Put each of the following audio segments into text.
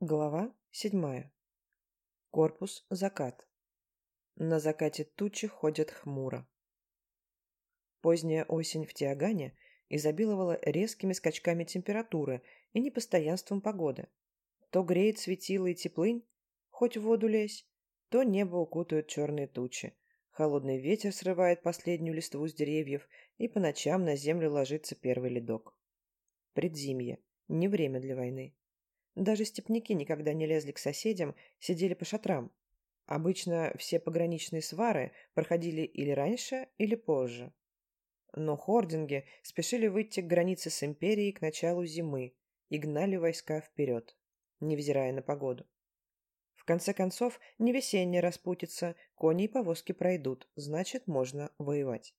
Глава седьмая. Корпус закат. На закате тучи ходят хмуро. Поздняя осень в Тиагане изобиловала резкими скачками температуры и непостоянством погоды. То греет светило и теплынь, хоть в воду лезь, то небо укутают черные тучи. Холодный ветер срывает последнюю листву с деревьев, и по ночам на землю ложится первый ледок. Предзимье. Не время для войны. Даже степняки никогда не лезли к соседям, сидели по шатрам. Обычно все пограничные свары проходили или раньше, или позже. Но хординги спешили выйти к границе с империей к началу зимы и гнали войска вперед, невзирая на погоду. В конце концов, не весенняя распутится, кони и повозки пройдут, значит, можно воевать.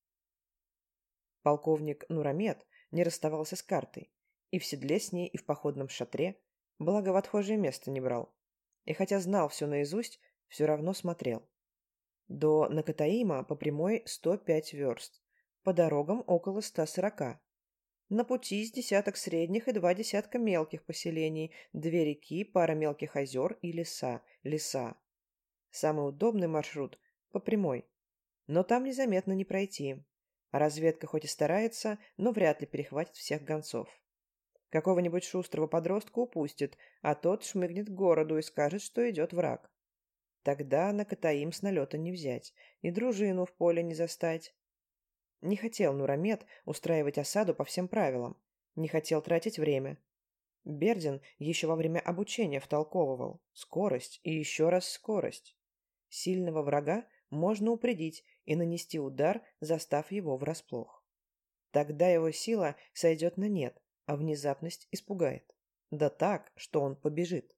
Полковник Нурамед не расставался с картой, и в седле с ней, и в походном шатре Благо, в отхожее место не брал. И хотя знал все наизусть, все равно смотрел. До Накатаима по прямой 105 верст, по дорогам около 140. На пути с десяток средних и два десятка мелких поселений, две реки, пара мелких озер и леса, леса. Самый удобный маршрут по прямой. Но там незаметно не пройти. Разведка хоть и старается, но вряд ли перехватит всех гонцов. Какого-нибудь шустрого подростка упустит, а тот шмыгнет к городу и скажет, что идет враг. Тогда на Катаим с налета не взять, и дружину в поле не застать. Не хотел Нурамед устраивать осаду по всем правилам, не хотел тратить время. Бердин еще во время обучения втолковывал скорость и еще раз скорость. Сильного врага можно упредить и нанести удар, застав его врасплох. Тогда его сила сойдет на нет, а внезапность испугает. Да так, что он побежит.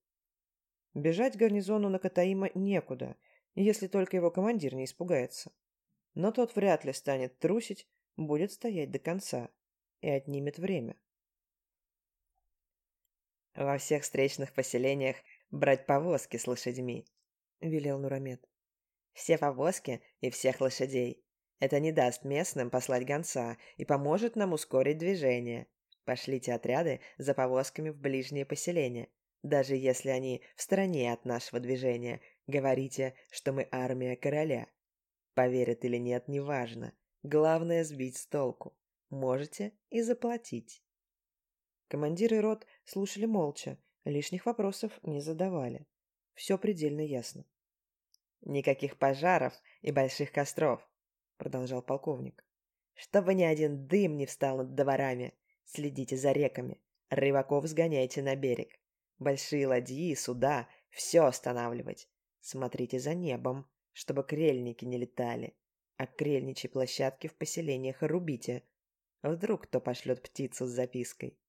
Бежать гарнизону на Катаима некуда, если только его командир не испугается. Но тот вряд ли станет трусить, будет стоять до конца и отнимет время. «Во всех встречных поселениях брать повозки с лошадьми», — велел Нурамед. «Все повозки и всех лошадей. Это не даст местным послать гонца и поможет нам ускорить движение. Пошлите отряды за повозками в ближние поселения. Даже если они в стороне от нашего движения, говорите, что мы армия короля. Поверят или нет, неважно. Главное сбить с толку. Можете и заплатить. Командиры рот слушали молча, лишних вопросов не задавали. Все предельно ясно. «Никаких пожаров и больших костров», — продолжал полковник. «Чтобы ни один дым не встал над дворами. Следите за реками. Рыбаков сгоняйте на берег. Большие ладьи, суда — все останавливать. Смотрите за небом, чтобы крельники не летали. А крельничьи площадки в поселениях рубите. Вдруг кто пошлет птицу с запиской.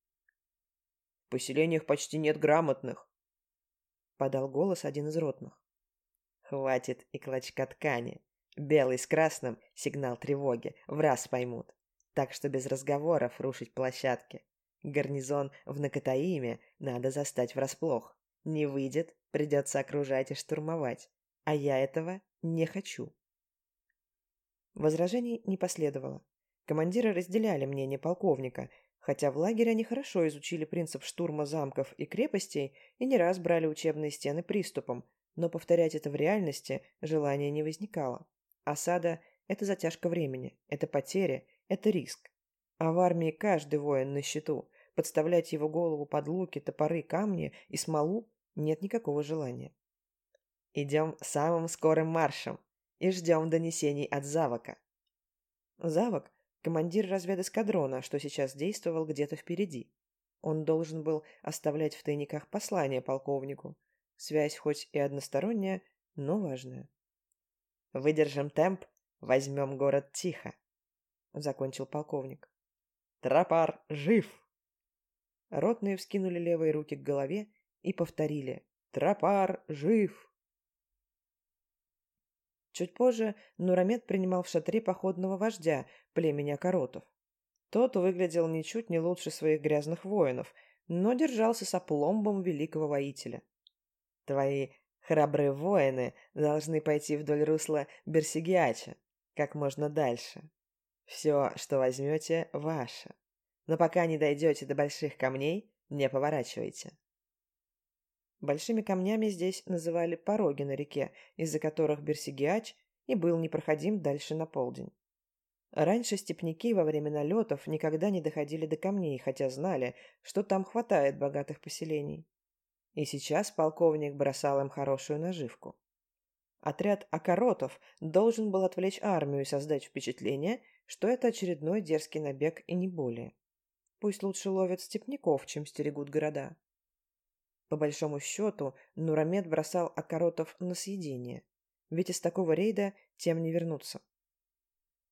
В поселениях почти нет грамотных. Подал голос один из ротных. Хватит и клочка ткани. Белый с красным — сигнал тревоги. В раз поймут так что без разговоров рушить площадки. Гарнизон в Накатаиме надо застать врасплох. Не выйдет, придется окружать и штурмовать. А я этого не хочу. Возражений не последовало. Командиры разделяли мнение полковника, хотя в лагере они хорошо изучили принцип штурма замков и крепостей и не раз брали учебные стены приступом, но повторять это в реальности желания не возникало. Осада – это затяжка времени, это потеря это риск. А в армии каждый воин на счету. Подставлять его голову под луки, топоры, камни и смолу нет никакого желания. Идем самым скорым маршем и ждем донесений от Завока. Завок – командир разведэскадрона, что сейчас действовал где-то впереди. Он должен был оставлять в тайниках послание полковнику. Связь хоть и односторонняя, но важная. Выдержим темп, возьмем город тихо. — закончил полковник. «Тропар жив!» Ротные вскинули левые руки к голове и повторили «Тропар жив!». Чуть позже Нурамед принимал в шатре походного вождя племени Окоротов. Тот выглядел ничуть не лучше своих грязных воинов, но держался с опломбом великого воителя. «Твои храбрые воины должны пойти вдоль русла Берсигиача, как можно дальше», все, что возьмете, ваше. Но пока не дойдете до больших камней, не поворачивайте. Большими камнями здесь называли пороги на реке, из-за которых Берсигиач и был непроходим дальше на полдень. Раньше степняки во время налетов никогда не доходили до камней, хотя знали, что там хватает богатых поселений. И сейчас полковник бросал им хорошую наживку. Отряд окоротов должен был отвлечь армию и создать впечатление, что это очередной дерзкий набег и не более. Пусть лучше ловят степняков, чем стерегут города. По большому счету, Нурамед бросал окоротов на съедение, ведь из такого рейда тем не вернуться.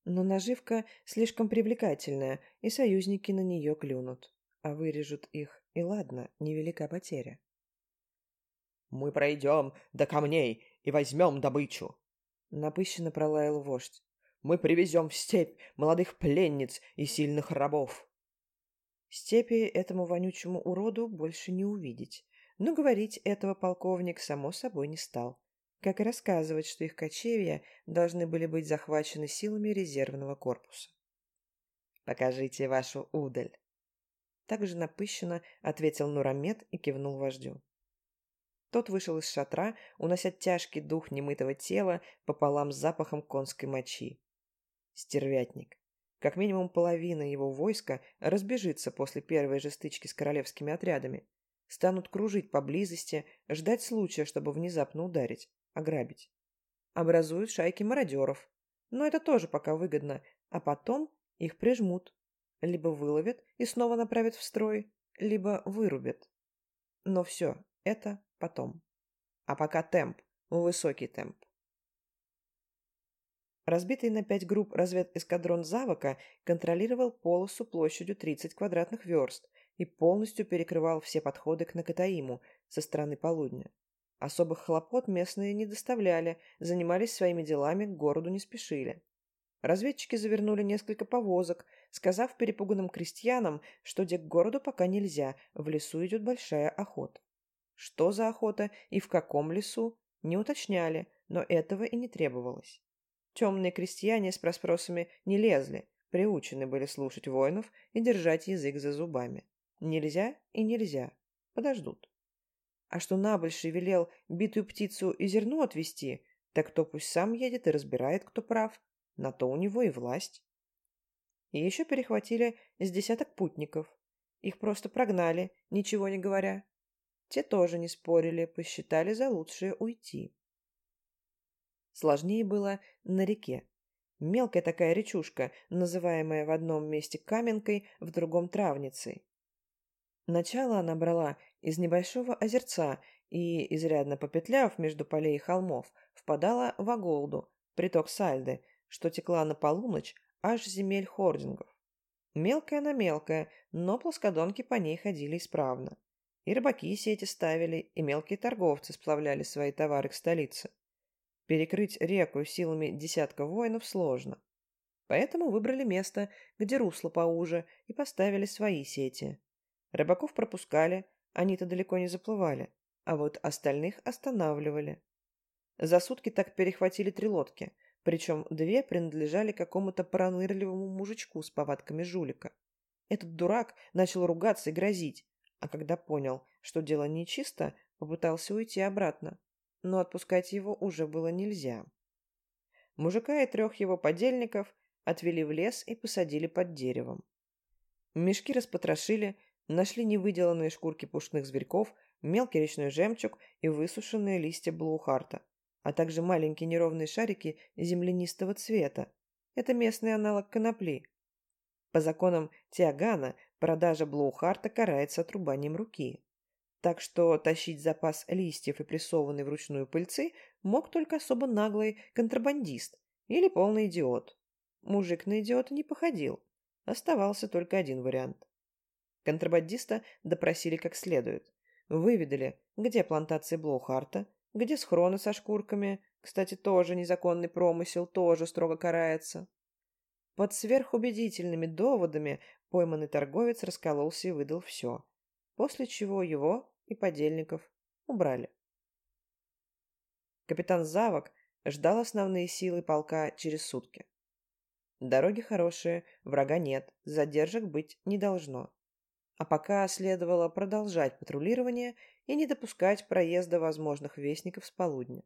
Но наживка слишком привлекательная, и союзники на нее клюнут, а вырежут их, и ладно, невелика потеря. «Мы пройдем до камней и возьмем добычу!» Напыщенно пролаял вождь. «Мы привезем в степь молодых пленниц и сильных рабов!» Степи этому вонючему уроду больше не увидеть. Но говорить этого полковник, само собой, не стал. Как и рассказывать, что их кочевья должны были быть захвачены силами резервного корпуса. «Покажите вашу удаль!» Также напыщенно ответил Нурамед и кивнул вождю. Тот вышел из шатра, унося тяжкий дух немытого тела пополам с запахом конской мочи. Стервятник. Как минимум половина его войска разбежится после первой же стычки с королевскими отрядами. Станут кружить поблизости, ждать случая, чтобы внезапно ударить, ограбить. Образуют шайки мародеров. Но это тоже пока выгодно, а потом их прижмут. Либо выловят и снова направят в строй, либо вырубят. Но все это потом. А пока темп, высокий темп. Разбитый на пять групп разведэскадрон Завока контролировал полосу площадью 30 квадратных верст и полностью перекрывал все подходы к Накатаиму со стороны полудня. Особых хлопот местные не доставляли, занимались своими делами, к городу не спешили. Разведчики завернули несколько повозок, сказав перепуганным крестьянам, что где к городу пока нельзя, в лесу идет большая охота. Что за охота и в каком лесу, не уточняли, но этого и не требовалось. Темные крестьяне с расспросами не лезли, приучены были слушать воинов и держать язык за зубами. Нельзя и нельзя. Подождут. А что Набольший велел битую птицу и зерно отвезти, так кто пусть сам едет и разбирает, кто прав. На то у него и власть. И еще перехватили с десяток путников. Их просто прогнали, ничего не говоря. Те тоже не спорили, посчитали за лучшее уйти. Сложнее было на реке. Мелкая такая речушка, называемая в одном месте Каменкой, в другом Травницей. Начало она брала из небольшого озерца и, изрядно попетляв между полей и холмов, впадала в Аголду, приток Сальды, что текла на полуночь аж земель хордингов. Мелкая она мелкая, но плоскодонки по ней ходили исправно. И рыбаки сети ставили, и мелкие торговцы сплавляли свои товары к столице. Перекрыть реку силами десятка воинов сложно. Поэтому выбрали место, где русло поуже, и поставили свои сети. Рыбаков пропускали, они-то далеко не заплывали, а вот остальных останавливали. За сутки так перехватили три лодки, причем две принадлежали какому-то пронырливому мужичку с повадками жулика. Этот дурак начал ругаться и грозить, а когда понял, что дело нечисто, попытался уйти обратно. Но отпускать его уже было нельзя. Мужика и трех его подельников отвели в лес и посадили под деревом. Мешки распотрошили, нашли невыделанные шкурки пушных зверьков, мелкий речной жемчуг и высушенные листья блоухарта, а также маленькие неровные шарики землянистого цвета. Это местный аналог конопли. По законам Тиагана Продажа блоухарта карается отрубанием руки. Так что тащить запас листьев и прессованной вручную пыльцы мог только особо наглый контрабандист или полный идиот. Мужик на идиота не походил. Оставался только один вариант. Контрабандиста допросили как следует. Выведали, где плантации Блоухарта, где схроны со шкурками, кстати, тоже незаконный промысел, тоже строго карается. Под сверхубедительными доводами Пойманный торговец раскололся и выдал все, после чего его и подельников убрали. Капитан Завок ждал основные силы полка через сутки. Дороги хорошие, врага нет, задержек быть не должно. А пока следовало продолжать патрулирование и не допускать проезда возможных вестников с полудня.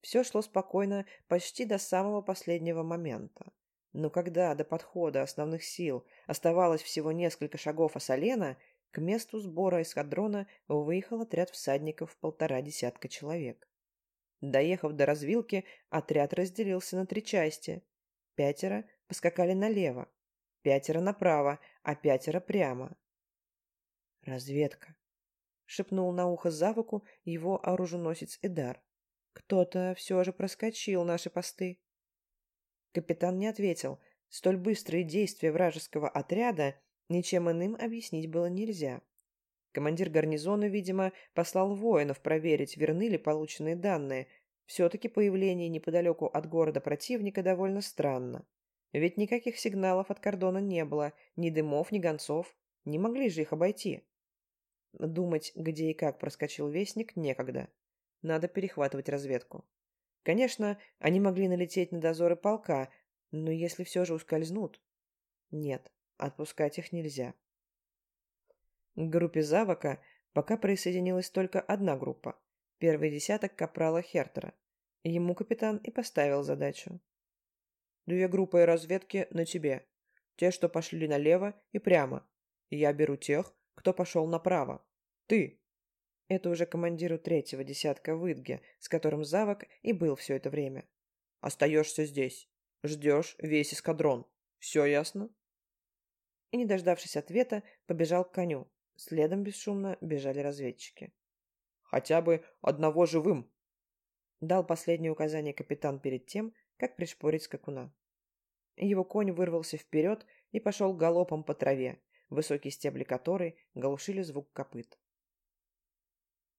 Все шло спокойно почти до самого последнего момента. Но когда до подхода основных сил оставалось всего несколько шагов Асалена, к месту сбора эскадрона выехал отряд всадников в полтора десятка человек. Доехав до развилки, отряд разделился на три части. Пятеро поскакали налево, пятеро направо, а пятеро прямо. «Разведка», — шепнул на ухо Завуку его оруженосец Эдар. «Кто-то все же проскочил наши посты». Капитан не ответил. Столь быстрые действия вражеского отряда ничем иным объяснить было нельзя. Командир гарнизона, видимо, послал воинов проверить, верны ли полученные данные. Все-таки появление неподалеку от города противника довольно странно. Ведь никаких сигналов от кордона не было, ни дымов, ни гонцов. Не могли же их обойти. Думать, где и как проскочил вестник, некогда. Надо перехватывать разведку. Конечно, они могли налететь на дозоры полка, но если все же ускользнут... Нет, отпускать их нельзя. К группе Завока пока присоединилась только одна группа. Первый десяток капрала Хертера. Ему капитан и поставил задачу. Две группы разведки на тебе. Те, что пошли налево и прямо. Я беру тех, кто пошел направо. Ты. Это уже командиру третьего десятка Выдге, с которым Завок и был все это время. Остаешься здесь. Ждешь весь эскадрон. Все ясно? И, не дождавшись ответа, побежал к коню. Следом бесшумно бежали разведчики. «Хотя бы одного живым!» Дал последнее указание капитан перед тем, как пришпорить скакуна. Его конь вырвался вперед и пошел галопом по траве, высокие стебли которой глушили звук копыт.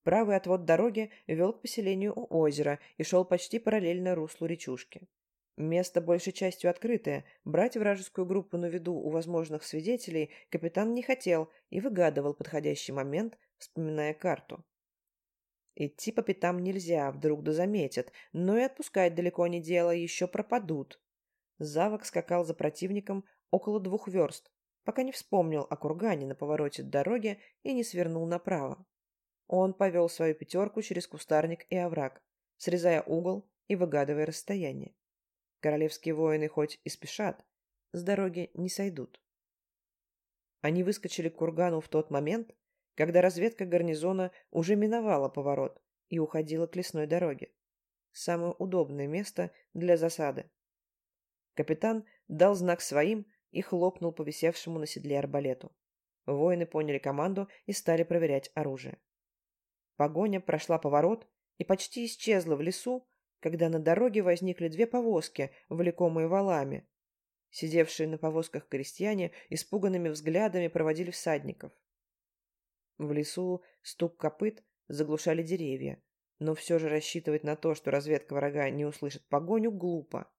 Правый отвод дороги вел к поселению у озера и шел почти параллельно руслу речушки. Место большей частью открытое, брать вражескую группу на виду у возможных свидетелей капитан не хотел и выгадывал подходящий момент, вспоминая карту. Идти по пятам нельзя, вдруг да заметят, но и отпускать далеко не дело, еще пропадут. Завок скакал за противником около двух верст, пока не вспомнил о кургане на повороте дороги и не свернул направо. Он повел свою пятерку через кустарник и овраг, срезая угол и выгадывая расстояние. Королевские воины хоть и спешат, с дороги не сойдут. Они выскочили к кургану в тот момент, когда разведка гарнизона уже миновала поворот и уходила к лесной дороге. Самое удобное место для засады. Капитан дал знак своим и хлопнул по висевшему на седле арбалету. Воины поняли команду и стали проверять оружие. Погоня прошла поворот и почти исчезла в лесу, когда на дороге возникли две повозки, влекомые валами. Сидевшие на повозках крестьяне испуганными взглядами проводили всадников. В лесу стук копыт заглушали деревья, но все же рассчитывать на то, что разведка врага не услышит погоню, глупо.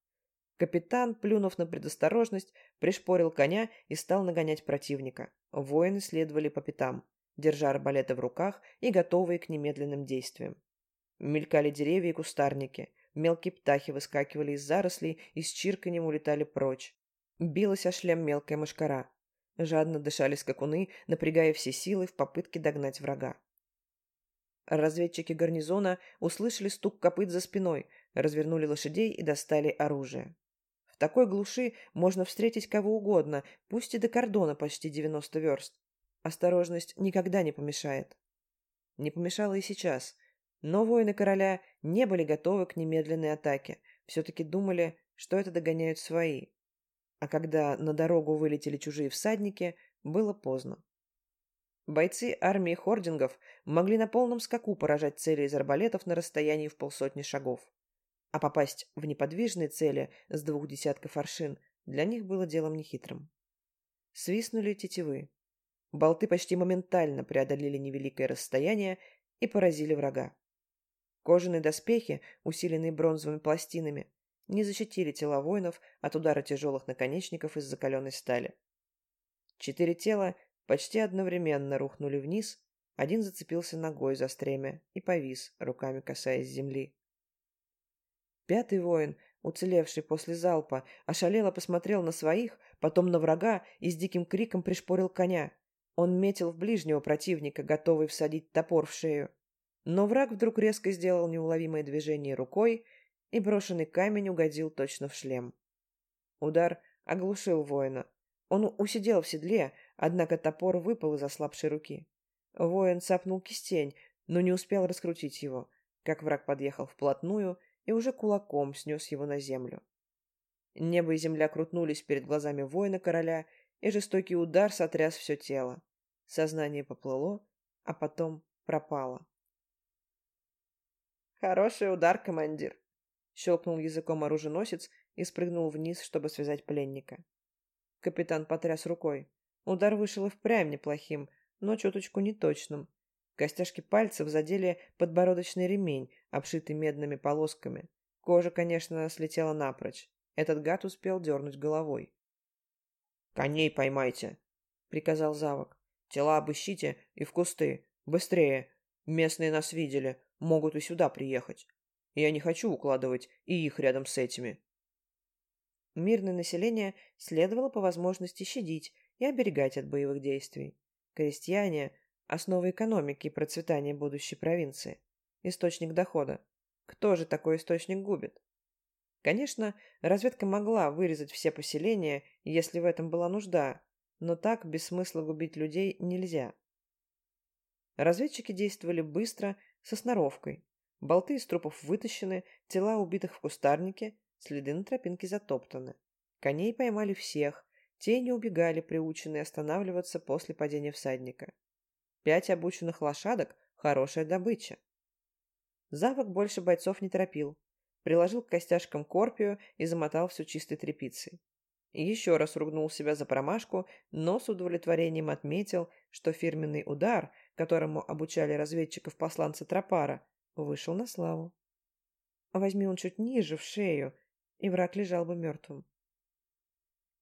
Капитан, плюнув на предосторожность, пришпорил коня и стал нагонять противника. Воины следовали по пятам, держа арбалеты в руках и готовые к немедленным действиям. Мелькали деревья и кустарники. Мелкие птахи выскакивали из зарослей и с чирканьем улетали прочь. Билась о шлем мелкая мошкара. Жадно дышали скакуны, напрягая все силы в попытке догнать врага. Разведчики гарнизона услышали стук копыт за спиной, развернули лошадей и достали оружие. В такой глуши можно встретить кого угодно, пусть и до кордона почти 90 верст. Осторожность никогда не помешает. Не помешало и сейчас. Но воины короля не были готовы к немедленной атаке. Все-таки думали, что это догоняют свои. А когда на дорогу вылетели чужие всадники, было поздно. Бойцы армии хордингов могли на полном скаку поражать цели из арбалетов на расстоянии в полсотни шагов. А попасть в неподвижные цели с двух десятков аршин для них было делом нехитрым. Свистнули тетивы. Болты почти моментально преодолели невеликое расстояние и поразили врага. Кожаные доспехи, усиленные бронзовыми пластинами, не защитили тела воинов от удара тяжелых наконечников из закаленной стали. Четыре тела почти одновременно рухнули вниз, один зацепился ногой за стремя и повис, руками касаясь земли. Пятый воин, уцелевший после залпа, ошалело посмотрел на своих, потом на врага и с диким криком пришпорил коня. Он метил в ближнего противника, готовый всадить топор в шею. Но враг вдруг резко сделал неуловимое движение рукой, и брошенный камень угодил точно в шлем. Удар оглушил воина. Он усидел в седле, однако топор выпал из ослабшей руки. Воин цапнул кистень, но не успел раскрутить его, как враг подъехал вплотную и уже кулаком снес его на землю. Небо и земля крутнулись перед глазами воина-короля, и жестокий удар сотряс все тело. Сознание поплыло, а потом пропало. «Хороший удар, командир!» — щелкнул языком оруженосец и спрыгнул вниз, чтобы связать пленника. Капитан потряс рукой. Удар вышел и впрямь неплохим, но чуточку неточным. Костяшки пальцев задели подбородочный ремень, обшитый медными полосками. Кожа, конечно, слетела напрочь. Этот гад успел дернуть головой. «Коней поймайте!» — приказал Завок. «Тела обыщите и в кусты. Быстрее! Местные нас видели, могут и сюда приехать. Я не хочу укладывать и их рядом с этими». Мирное население следовало по возможности щадить и оберегать от боевых действий. Крестьяне – основа экономики и процветания будущей провинции. Источник дохода. Кто же такой источник губит? Конечно, разведка могла вырезать все поселения, если в этом была нужда, но так без смысла губить людей нельзя. Разведчики действовали быстро, со сноровкой. Болты из трупов вытащены, тела убитых в кустарнике, следы на тропинке затоптаны. Коней поймали всех, те не убегали, приученные останавливаться после падения всадника. Пять обученных лошадок – хорошая добыча. Завок больше бойцов не торопил приложил к костяшкам корпию и замотал всю чистой тряпицей. Еще раз ругнул себя за промашку, но с удовлетворением отметил, что фирменный удар, которому обучали разведчиков посланца Тропара, вышел на славу. Возьми он чуть ниже, в шею, и враг лежал бы мертвым.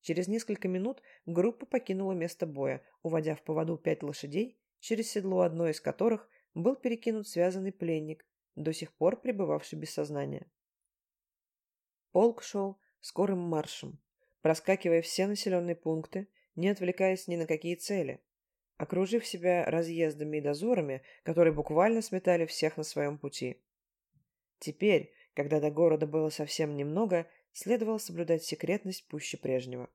Через несколько минут группа покинула место боя, уводя в поводу пять лошадей, через седло одной из которых был перекинут связанный пленник, до сих пор пребывавший без сознания. Полк шел скорым маршем, проскакивая все населенные пункты, не отвлекаясь ни на какие цели, окружив себя разъездами и дозорами, которые буквально сметали всех на своем пути. Теперь, когда до города было совсем немного, следовало соблюдать секретность пуще прежнего.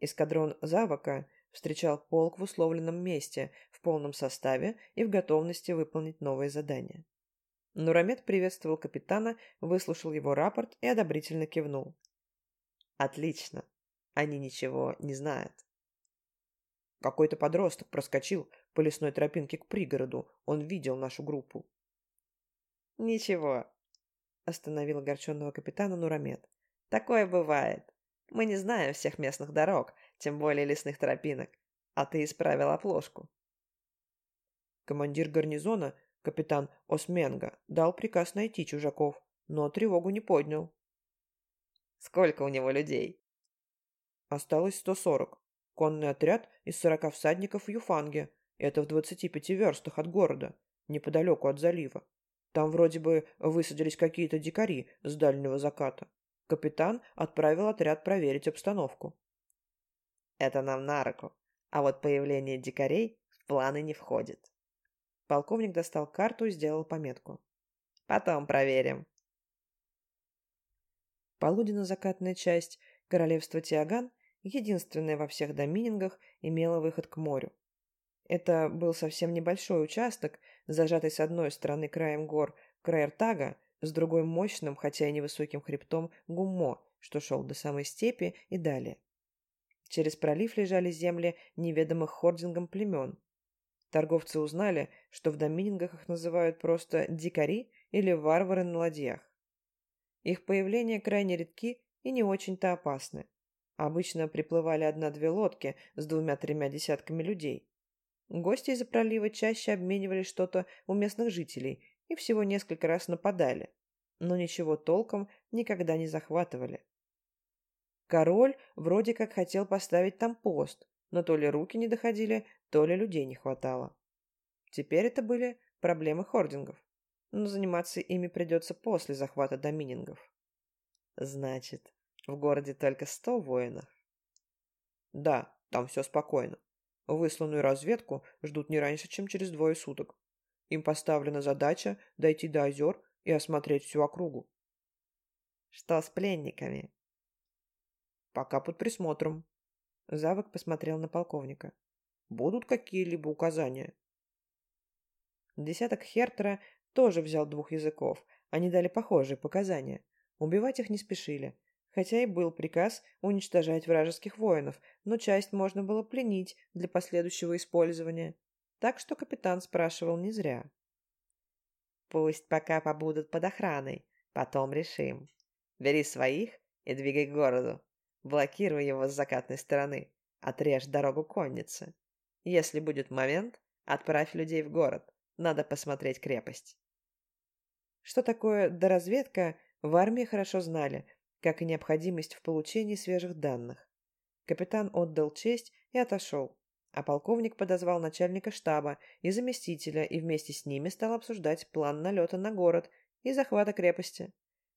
Эскадрон Завака встречал полк в условленном месте, в полном составе и в готовности выполнить новые задания. Нурамед приветствовал капитана, выслушал его рапорт и одобрительно кивнул. «Отлично. Они ничего не знают». Какой-то подросток проскочил по лесной тропинке к пригороду. Он видел нашу группу. «Ничего», — остановил огорченного капитана Нурамед. «Такое бывает. Мы не знаем всех местных дорог, тем более лесных тропинок. А ты исправил оплошку». Командир гарнизона Капитан Осменга дал приказ найти чужаков, но тревогу не поднял. Сколько у него людей? Осталось 140. Конный отряд из 40 всадников в Юфанге. Это в 25 верстах от города, неподалеку от залива. Там вроде бы высадились какие-то дикари с дальнего заката. Капитан отправил отряд проверить обстановку. Это нам на руку. А вот появление дикарей в планы не входит. Полковник достал карту и сделал пометку. «Потом проверим». Полуденно-закатная часть королевства Тиаган, единственная во всех доминингах, имела выход к морю. Это был совсем небольшой участок, зажатый с одной стороны краем гор Краертага, с другой мощным, хотя и невысоким хребтом Гуммо, что шел до самой степи и далее. Через пролив лежали земли неведомых хордингом племен, Торговцы узнали, что в доминингах их называют просто «дикари» или «варвары на ладьях». Их появление крайне редки и не очень-то опасны. Обычно приплывали одна-две лодки с двумя-тремя десятками людей. Гости из-за пролива чаще обменивали что-то у местных жителей и всего несколько раз нападали, но ничего толком никогда не захватывали. Король вроде как хотел поставить там пост, но то ли руки не доходили, то ли людей не хватало. Теперь это были проблемы хордингов, но заниматься ими придется после захвата доминингов. Значит, в городе только сто воинов? Да, там все спокойно. Высланную разведку ждут не раньше, чем через двое суток. Им поставлена задача дойти до озер и осмотреть всю округу. Что с пленниками? Пока под присмотром. Завок посмотрел на полковника. Будут какие-либо указания? Десяток Хертера тоже взял двух языков. Они дали похожие показания. Убивать их не спешили. Хотя и был приказ уничтожать вражеских воинов, но часть можно было пленить для последующего использования. Так что капитан спрашивал не зря. «Пусть пока побудут под охраной, потом решим. Бери своих и двигай к городу. Блокируй его с закатной стороны. Отрежь дорогу конницы. Если будет момент, отправь людей в город. Надо посмотреть крепость. Что такое доразведка, в армии хорошо знали, как и необходимость в получении свежих данных. Капитан отдал честь и отошел, а полковник подозвал начальника штаба и заместителя и вместе с ними стал обсуждать план налета на город и захвата крепости.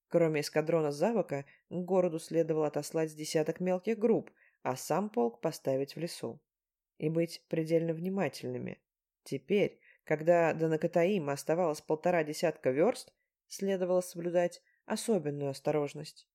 Кроме эскадрона Завока, городу следовало отослать с десяток мелких групп, а сам полк поставить в лесу. И быть предельно внимательными. Теперь, когда до Накатаима оставалось полтора десятка верст, следовало соблюдать особенную осторожность.